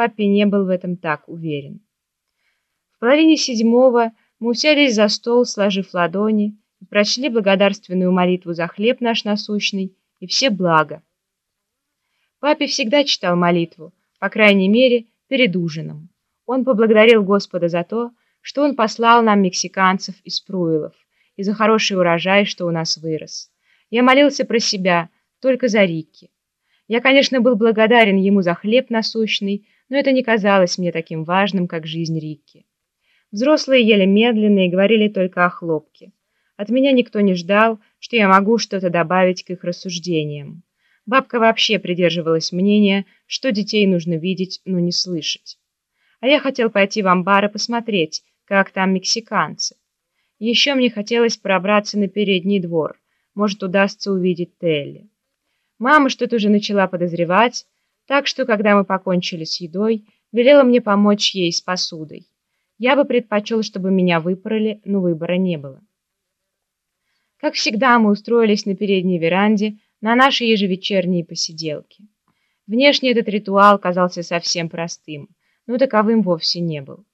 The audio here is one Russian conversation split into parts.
папе не был в этом так уверен. В половине седьмого мы уселись за стол, сложив ладони, и прочли благодарственную молитву за хлеб наш насущный и все блага. Папе всегда читал молитву, по крайней мере, перед ужином. Он поблагодарил Господа за то, что Он послал нам мексиканцев из Пруилов, и за хороший урожай, что у нас вырос. Я молился про себя, только за Рикки. Я, конечно, был благодарен ему за хлеб насущный, но это не казалось мне таким важным, как жизнь Рикки. Взрослые ели медленно и говорили только о хлопке. От меня никто не ждал, что я могу что-то добавить к их рассуждениям. Бабка вообще придерживалась мнения, что детей нужно видеть, но не слышать. А я хотел пойти в амбар и посмотреть, как там мексиканцы. Еще мне хотелось пробраться на передний двор. Может, удастся увидеть Телли. Мама что-то уже начала подозревать, так что, когда мы покончили с едой, велела мне помочь ей с посудой. Я бы предпочел, чтобы меня выпороли, но выбора не было. Как всегда, мы устроились на передней веранде на наши ежевечерние посиделки. Внешне этот ритуал казался совсем простым, но таковым вовсе не был.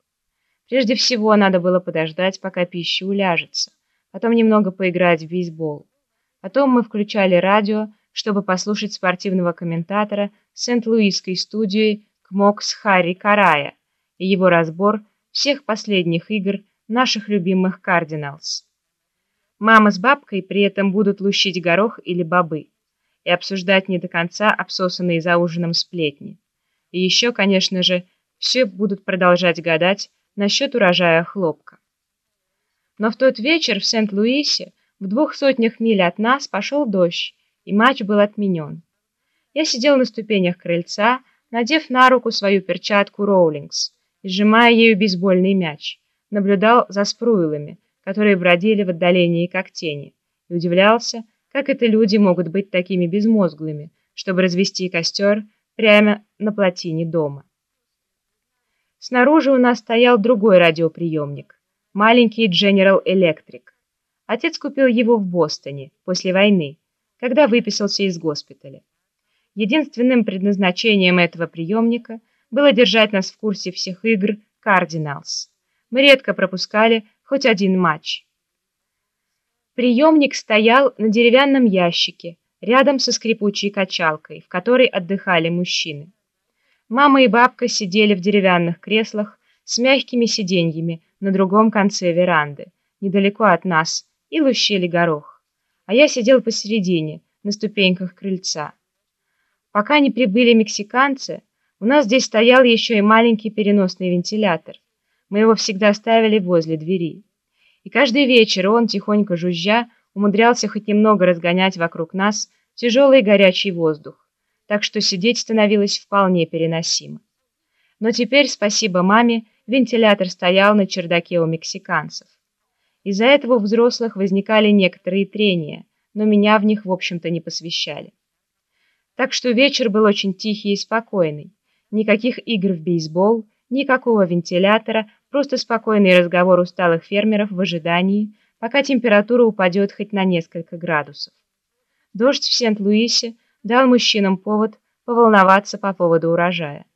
Прежде всего, надо было подождать, пока пища уляжется, потом немного поиграть в бейсбол. Потом мы включали радио, чтобы послушать спортивного комментатора Сент-Луисской студии Кмокс Харри Карая и его разбор всех последних игр наших любимых Кардиналс. Мама с бабкой при этом будут лущить горох или бобы и обсуждать не до конца обсосанные за ужином сплетни. И еще, конечно же, все будут продолжать гадать, насчет урожая хлопка. Но в тот вечер в Сент-Луисе, в двух сотнях миль от нас, пошел дождь, и матч был отменен. Я сидел на ступенях крыльца, надев на руку свою перчатку Роулингс и сжимая ею бейсбольный мяч, наблюдал за спруилами, которые бродили в отдалении как тени, и удивлялся, как это люди могут быть такими безмозглыми, чтобы развести костер прямо на плотине дома. Снаружи у нас стоял другой радиоприемник, маленький General Electric. Отец купил его в Бостоне после войны, когда выписался из госпиталя. Единственным предназначением этого приемника было держать нас в курсе всех игр Cardinals. Мы редко пропускали хоть один матч. Приемник стоял на деревянном ящике, рядом со скрипучей качалкой, в которой отдыхали мужчины. Мама и бабка сидели в деревянных креслах с мягкими сиденьями на другом конце веранды, недалеко от нас, и лущили горох. А я сидел посередине, на ступеньках крыльца. Пока не прибыли мексиканцы, у нас здесь стоял еще и маленький переносный вентилятор. Мы его всегда ставили возле двери. И каждый вечер он, тихонько жужжа, умудрялся хоть немного разгонять вокруг нас тяжелый горячий воздух так что сидеть становилось вполне переносимо. Но теперь, спасибо маме, вентилятор стоял на чердаке у мексиканцев. Из-за этого у взрослых возникали некоторые трения, но меня в них, в общем-то, не посвящали. Так что вечер был очень тихий и спокойный. Никаких игр в бейсбол, никакого вентилятора, просто спокойный разговор усталых фермеров в ожидании, пока температура упадет хоть на несколько градусов. Дождь в Сент-Луисе дал мужчинам повод поволноваться по поводу урожая.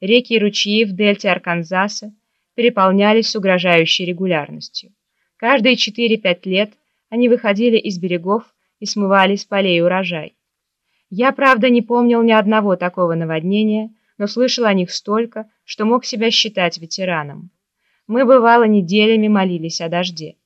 Реки и ручьи в дельте Арканзаса переполнялись с угрожающей регулярностью. Каждые 4-5 лет они выходили из берегов и смывали с полей урожай. Я, правда, не помнил ни одного такого наводнения, но слышал о них столько, что мог себя считать ветераном. Мы, бывало, неделями молились о дожде.